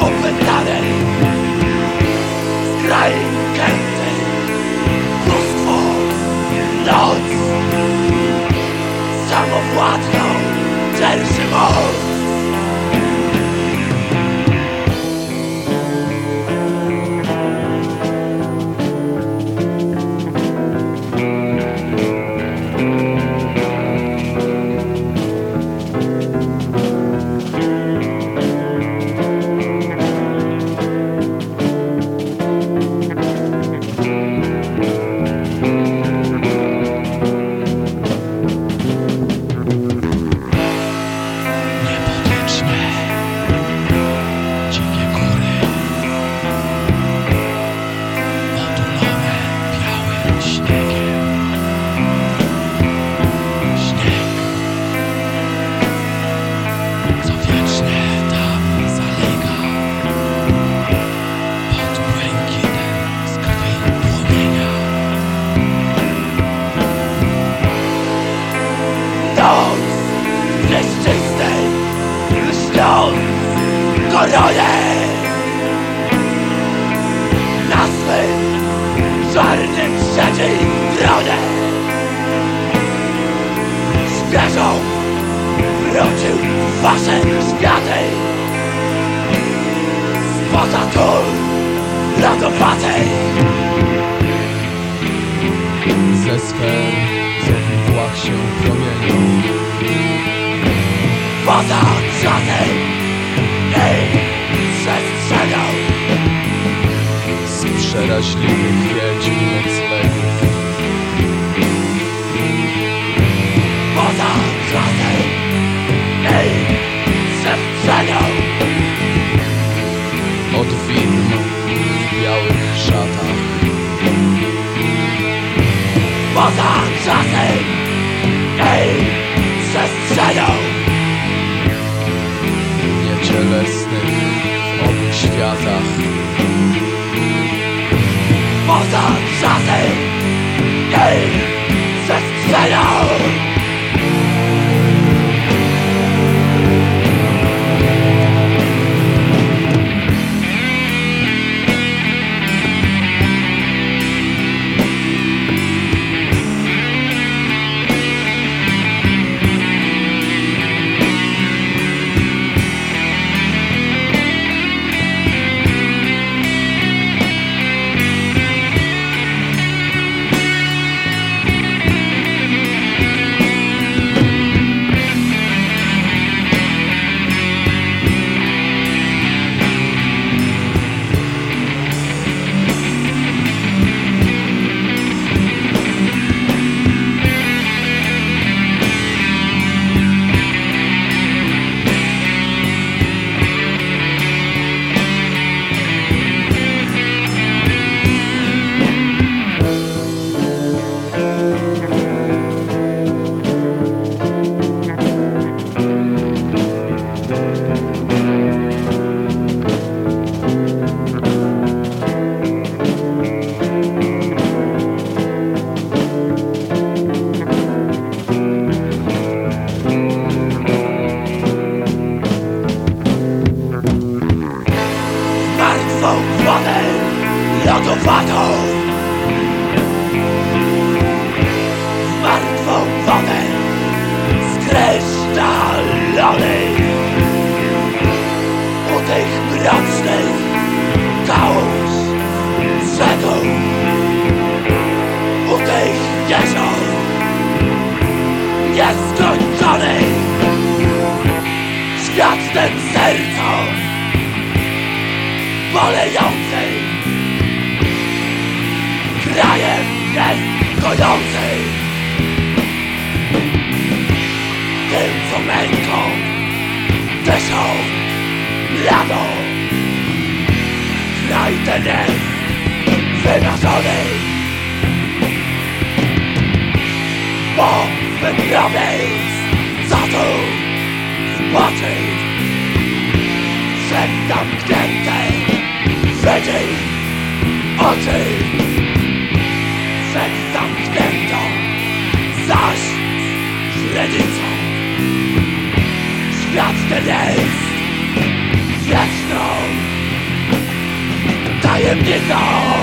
opętane! Z krain kęty mnóstwo! Noc! Samowładną! Czerszy koronie Na swym czarnym trzeciej tronie! Świeżą wrócił w wasze światy! Spoza kul lodowatej Ze sfer zawikłach się promienią. Poza czasem przeraźliwych wiedźm noclegów Poza czasem i przestrzenią Od widm w białych szatach. Poza czasem Poza czasem i męką dyszą bladą Kraj ten jest wymarzony Po wyprawej co tu zobaczyć Przed zamkniętej Wydziej oczy is.